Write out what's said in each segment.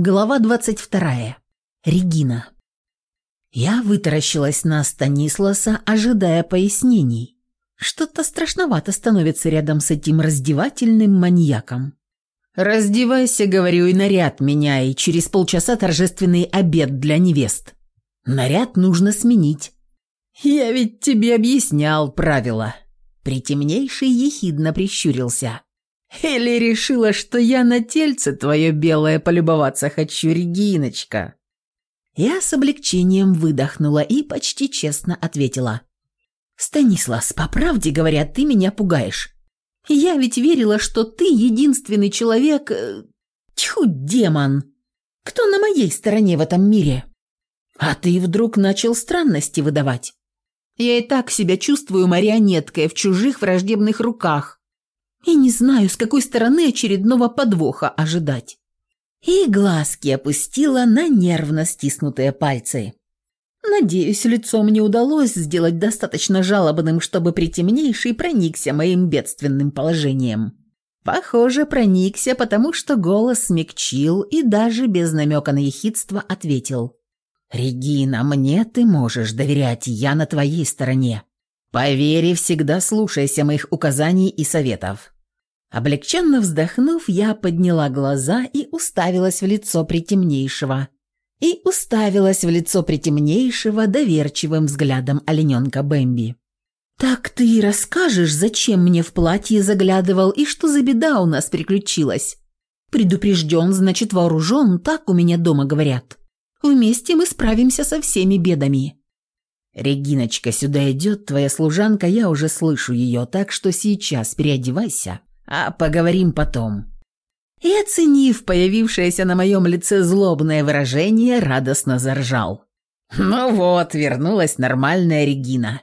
Глава 22. Регина. Я вытаращилась на Станисласа, ожидая пояснений. Что-то страшновато становится рядом с этим раздевательным маньяком. «Раздевайся, — говорю, — и наряд меняй. Через полчаса торжественный обед для невест. Наряд нужно сменить. Я ведь тебе объяснял правила». Притемнейший ехидно прищурился. Или решила, что я на тельце твое белое полюбоваться хочу, Региночка?» Я с облегчением выдохнула и почти честно ответила. «Станислас, по правде говоря, ты меня пугаешь. Я ведь верила, что ты единственный человек... Э, тьфу, демон! Кто на моей стороне в этом мире? А ты вдруг начал странности выдавать. Я и так себя чувствую марионеткой в чужих враждебных руках, я не знаю, с какой стороны очередного подвоха ожидать. И глазки опустила на нервно стиснутые пальцы. Надеюсь, лицо мне удалось сделать достаточно жалобным, чтобы притемнейший проникся моим бедственным положением. Похоже, проникся, потому что голос смягчил и даже без намека на ехидство ответил. «Регина, мне ты можешь доверять, я на твоей стороне. Поверь всегда слушайся моих указаний и советов». Облегченно вздохнув, я подняла глаза и уставилась в лицо притемнейшего. И уставилась в лицо притемнейшего доверчивым взглядом олененка Бэмби. «Так ты расскажешь, зачем мне в платье заглядывал и что за беда у нас приключилась? Предупрежден, значит вооружен, так у меня дома говорят. Вместе мы справимся со всеми бедами». «Региночка, сюда идет твоя служанка, я уже слышу ее, так что сейчас переодевайся, а поговорим потом». И, оценив появившееся на моем лице злобное выражение, радостно заржал. «Ну вот, вернулась нормальная Регина»,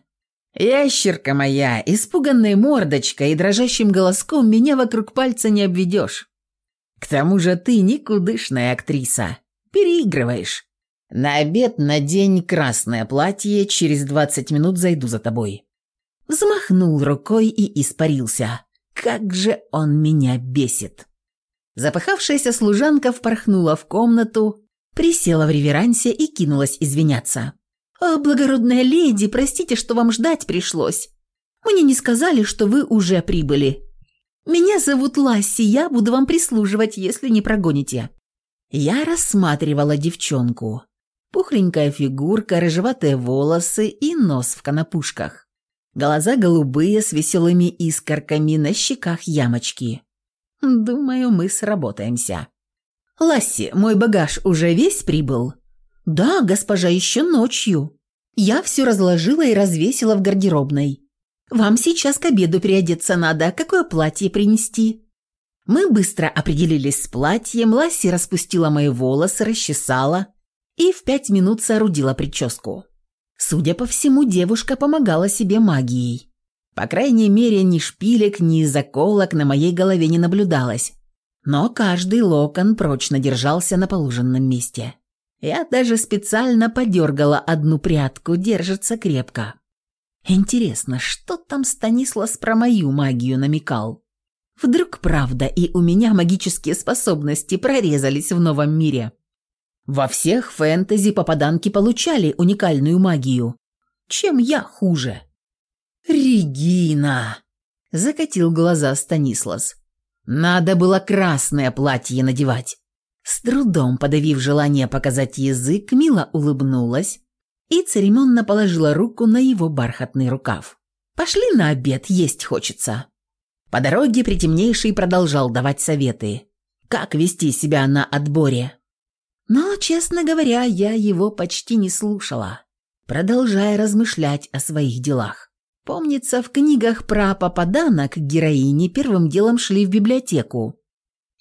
«Ящерка моя, испуганной мордочкой и дрожащим голоском меня вокруг пальца не обведешь. К тому же ты никудышная актриса. Переигрываешь. На обед надень красное платье, через двадцать минут зайду за тобой». Взмахнул рукой и испарился. «Как же он меня бесит!» Запыхавшаяся служанка впорхнула в комнату, присела в реверансе и кинулась извиняться. «О, благородная леди, простите, что вам ждать пришлось. Мне не сказали, что вы уже прибыли. Меня зовут Ласси, я буду вам прислуживать, если не прогоните». Я рассматривала девчонку. Пухленькая фигурка, рыжеватые волосы и нос в конопушках. Глаза голубые, с веселыми искорками, на щеках ямочки. Думаю, мы сработаемся. «Ласси, мой багаж уже весь прибыл?» «Да, госпожа, еще ночью. Я все разложила и развесила в гардеробной. Вам сейчас к обеду переодеться надо, какое платье принести?» Мы быстро определились с платьем, Ласси распустила мои волосы, расчесала – и в пять минут соорудила прическу. Судя по всему, девушка помогала себе магией. По крайней мере, ни шпилек, ни заколок на моей голове не наблюдалось. Но каждый локон прочно держался на положенном месте. Я даже специально подергала одну прядку, держится крепко. Интересно, что там Станислас про мою магию намекал? Вдруг правда и у меня магические способности прорезались в новом мире? Во всех фэнтези попаданки получали уникальную магию. Чем я хуже? «Регина!» – закатил глаза Станислас. «Надо было красное платье надевать». С трудом подавив желание показать язык, Мила улыбнулась и церемонно положила руку на его бархатный рукав. «Пошли на обед, есть хочется». По дороге Притемнейший продолжал давать советы. Как вести себя на отборе? Но, честно говоря, я его почти не слушала, продолжая размышлять о своих делах. Помнится, в книгах про попаданок героини первым делом шли в библиотеку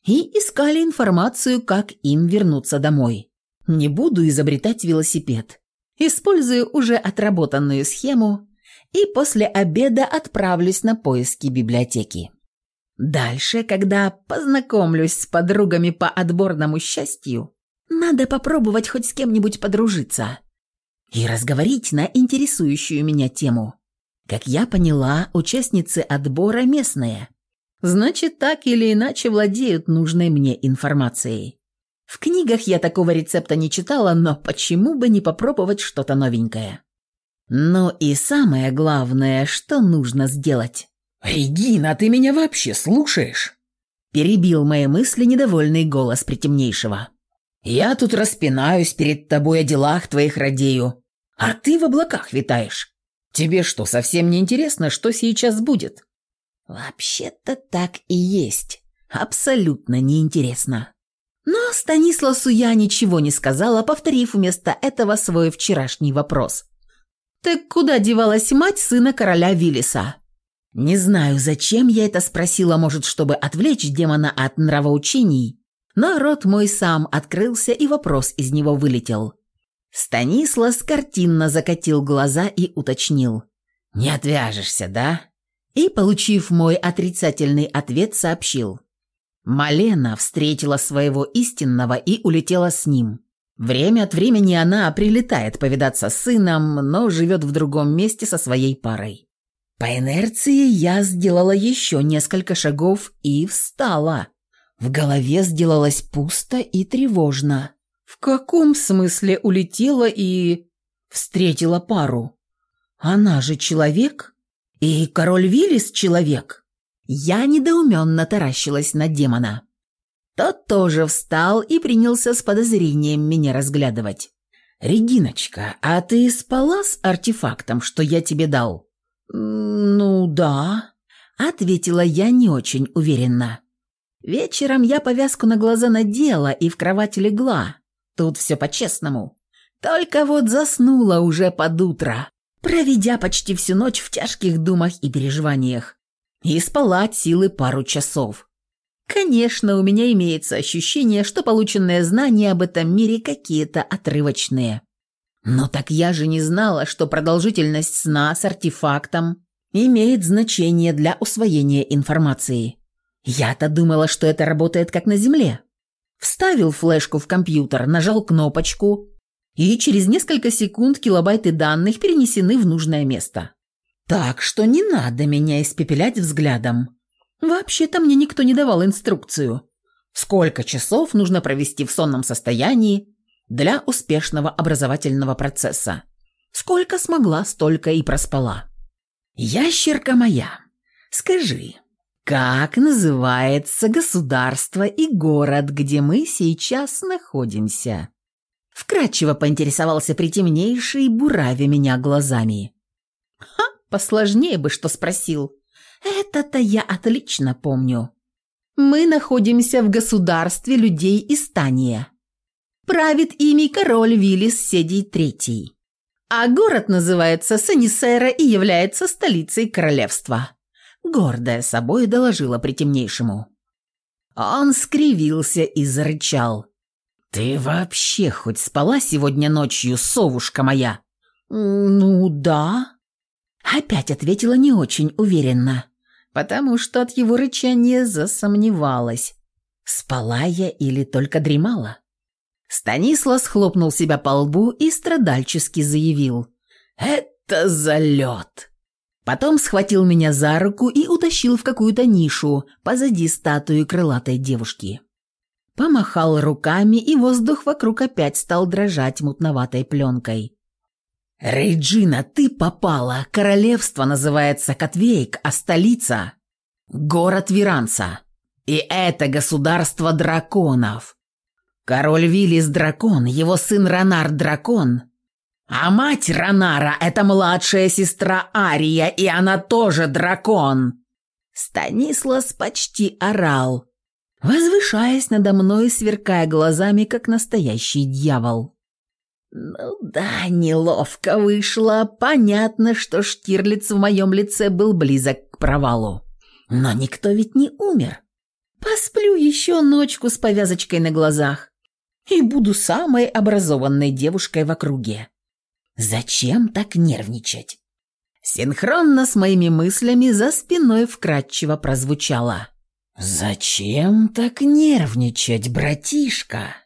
и искали информацию, как им вернуться домой. Не буду изобретать велосипед. Использую уже отработанную схему и после обеда отправлюсь на поиски библиотеки. Дальше, когда познакомлюсь с подругами по отборному счастью, надо попробовать хоть с кем-нибудь подружиться и разговорить на интересующую меня тему. Как я поняла, участницы отбора местные. Значит, так или иначе владеют нужной мне информацией. В книгах я такого рецепта не читала, но почему бы не попробовать что-то новенькое? Ну и самое главное, что нужно сделать. «Регина, ты меня вообще слушаешь?» Перебил мои мысли недовольный голос притемнейшего. Я тут распинаюсь перед тобой о делах твоих радею, а ты в облаках витаешь. Тебе что, совсем не интересно, что сейчас будет?» «Вообще-то так и есть. Абсолютно неинтересно». Но Станисласу я ничего не сказала, повторив вместо этого свой вчерашний вопрос. «Так куда девалась мать сына короля Виллиса?» Не знаю, зачем я это спросила, может, чтобы отвлечь демона от нравоучений, но рот мой сам открылся, и вопрос из него вылетел. Станислас картинно закатил глаза и уточнил. «Не отвяжешься, да?» И, получив мой отрицательный ответ, сообщил. Малена встретила своего истинного и улетела с ним. Время от времени она прилетает повидаться с сыном, но живет в другом месте со своей парой. По инерции я сделала еще несколько шагов и встала. В голове сделалось пусто и тревожно. В каком смысле улетела и... встретила пару? Она же человек? И король Виллис человек? Я недоуменно таращилась на демона. Тот тоже встал и принялся с подозрением меня разглядывать. «Региночка, а ты спала с артефактом, что я тебе дал?» «Ну да», — ответила я не очень уверенно. Вечером я повязку на глаза надела и в кровать легла. Тут все по-честному. Только вот заснула уже под утро, проведя почти всю ночь в тяжких думах и переживаниях. И спала от силы пару часов. Конечно, у меня имеется ощущение, что полученные знания об этом мире какие-то отрывочные. Но так я же не знала, что продолжительность сна с артефактом имеет значение для усвоения информации. Я-то думала, что это работает как на Земле. Вставил флешку в компьютер, нажал кнопочку, и через несколько секунд килобайты данных перенесены в нужное место. Так что не надо меня испепелять взглядом. Вообще-то мне никто не давал инструкцию. Сколько часов нужно провести в сонном состоянии для успешного образовательного процесса. Сколько смогла, столько и проспала. «Ящерка моя, скажи, как называется государство и город, где мы сейчас находимся?» Вкратчиво поинтересовался притемнейший, буравя меня глазами. «Ха, посложнее бы, что спросил. Это-то я отлично помню. Мы находимся в государстве людей Истания. Правит ими король Виллис Седий Третий. А город называется Санисера и является столицей королевства» гордая собой доложила притемнейшему. Он скривился и зарычал. «Ты вообще хоть спала сегодня ночью, совушка моя?» «Ну да», — опять ответила не очень уверенно, потому что от его рычания засомневалась. Спала я или только дремала? Станислав хлопнул себя по лбу и страдальчески заявил. «Это залет!» Потом схватил меня за руку и утащил в какую-то нишу позади статуи крылатой девушки. Помахал руками, и воздух вокруг опять стал дрожать мутноватой пленкой. «Рейджина, ты попала! Королевство называется Котвейк, а столица — город Веранца. И это государство драконов. Король Виллис – дракон, его сын Ронард – дракон, а мать Ранара – это младшая сестра Ария, и она тоже дракон!» Станислас почти орал, возвышаясь надо мной и сверкая глазами, как настоящий дьявол. «Ну да, неловко вышло. Понятно, что Штирлиц в моем лице был близок к провалу. Но никто ведь не умер. Посплю еще ночку с повязочкой на глазах и буду самой образованной девушкой в округе. Зачем так нервничать? Синхронно с моими мыслями за спиной вкратчиво прозвучало. «Зачем так нервничать, братишка?»